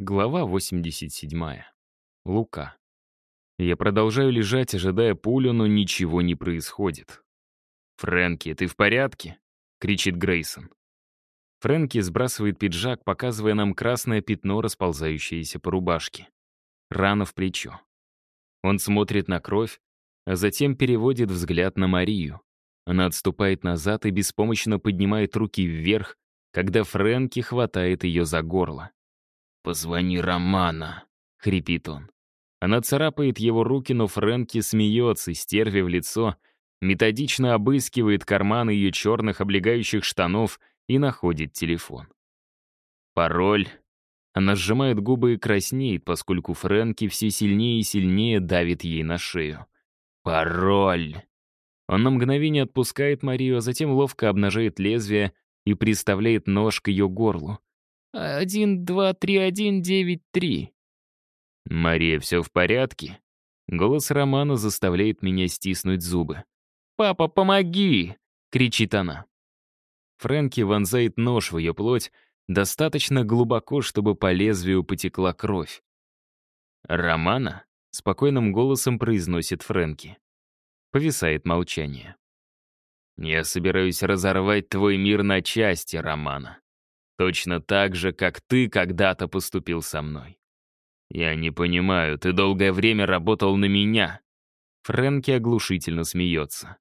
Глава 87. Лука. Я продолжаю лежать, ожидая пулю, но ничего не происходит. «Фрэнки, ты в порядке?» — кричит Грейсон. Фрэнки сбрасывает пиджак, показывая нам красное пятно, расползающееся по рубашке. Рана в плечо. Он смотрит на кровь, а затем переводит взгляд на Марию. Она отступает назад и беспомощно поднимает руки вверх, когда Фрэнки хватает ее за горло. «Позвони Романа», — хрипит он. Она царапает его руки, но Фрэнки смеется, стервя в лицо, методично обыскивает карманы ее черных облегающих штанов и находит телефон. Пароль. Она сжимает губы и краснеет, поскольку Фрэнки все сильнее и сильнее давит ей на шею. Пароль. Он на мгновение отпускает Марию, а затем ловко обнажает лезвие и приставляет нож к ее горлу. «Один, два, три, один, девять, три». «Мария, все в порядке?» Голос Романа заставляет меня стиснуть зубы. «Папа, помоги!» — кричит она. Фрэнки вонзает нож в ее плоть достаточно глубоко, чтобы по лезвию потекла кровь. «Романа?» — спокойным голосом произносит Фрэнки. Повисает молчание. «Я собираюсь разорвать твой мир на части, Романа. Точно так же, как ты когда-то поступил со мной. Я не понимаю, ты долгое время работал на меня. Фрэнки оглушительно смеется.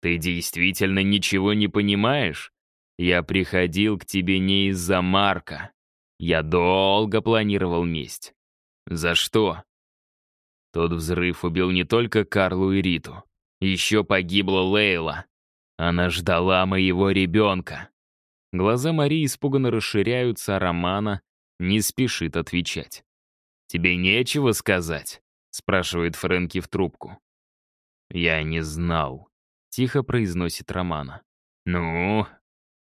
Ты действительно ничего не понимаешь? Я приходил к тебе не из-за Марка. Я долго планировал месть. За что? Тот взрыв убил не только Карлу и Риту. Еще погибла Лейла. Она ждала моего ребенка. Глаза Марии испуганно расширяются, а Романа не спешит отвечать. «Тебе нечего сказать?» — спрашивает Фрэнки в трубку. «Я не знал», — тихо произносит Романа. «Ну,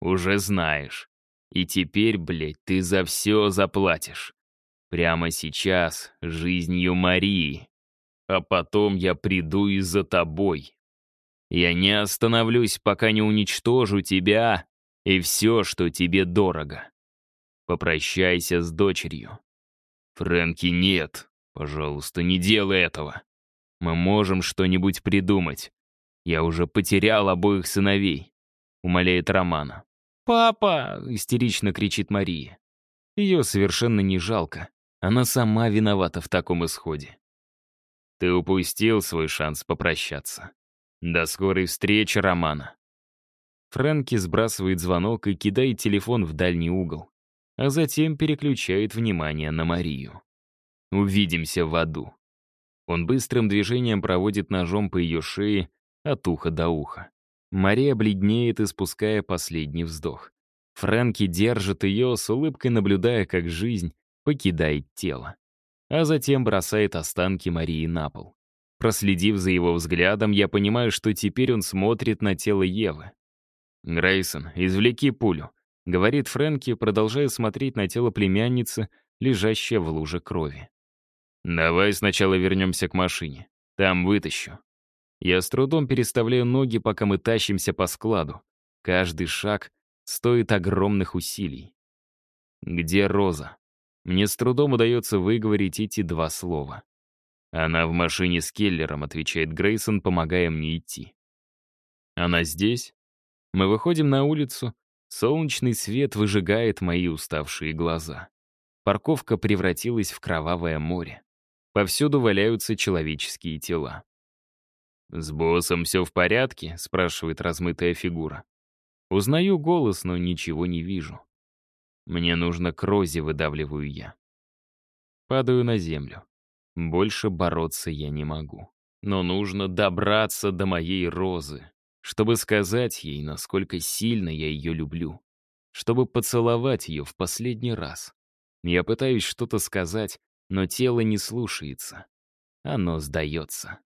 уже знаешь. И теперь, блядь, ты за все заплатишь. Прямо сейчас жизнью Марии. А потом я приду и за тобой. Я не остановлюсь, пока не уничтожу тебя и все, что тебе дорого. Попрощайся с дочерью. Фрэнки, нет. Пожалуйста, не делай этого. Мы можем что-нибудь придумать. Я уже потерял обоих сыновей, умоляет Романа. «Папа!» — истерично кричит Мария. Ее совершенно не жалко. Она сама виновата в таком исходе. Ты упустил свой шанс попрощаться. До скорой встречи, Романа. Фрэнки сбрасывает звонок и кидает телефон в дальний угол, а затем переключает внимание на Марию. «Увидимся в аду». Он быстрым движением проводит ножом по ее шее от уха до уха. Мария бледнеет, испуская последний вздох. Фрэнки держит ее, с улыбкой наблюдая, как жизнь покидает тело. А затем бросает останки Марии на пол. Проследив за его взглядом, я понимаю, что теперь он смотрит на тело Евы. «Грейсон, извлеки пулю», — говорит Фрэнки, продолжая смотреть на тело племянницы, лежащее в луже крови. «Давай сначала вернемся к машине. Там вытащу». Я с трудом переставляю ноги, пока мы тащимся по складу. Каждый шаг стоит огромных усилий. «Где Роза?» Мне с трудом удается выговорить эти два слова. «Она в машине с Келлером», — отвечает Грейсон, помогая мне идти. «Она здесь?» Мы выходим на улицу. Солнечный свет выжигает мои уставшие глаза. Парковка превратилась в кровавое море. Повсюду валяются человеческие тела. «С боссом все в порядке?» — спрашивает размытая фигура. Узнаю голос, но ничего не вижу. Мне нужно к Розе, выдавливаю я. Падаю на землю. Больше бороться я не могу. Но нужно добраться до моей Розы чтобы сказать ей, насколько сильно я ее люблю, чтобы поцеловать ее в последний раз. Я пытаюсь что-то сказать, но тело не слушается. Оно сдается.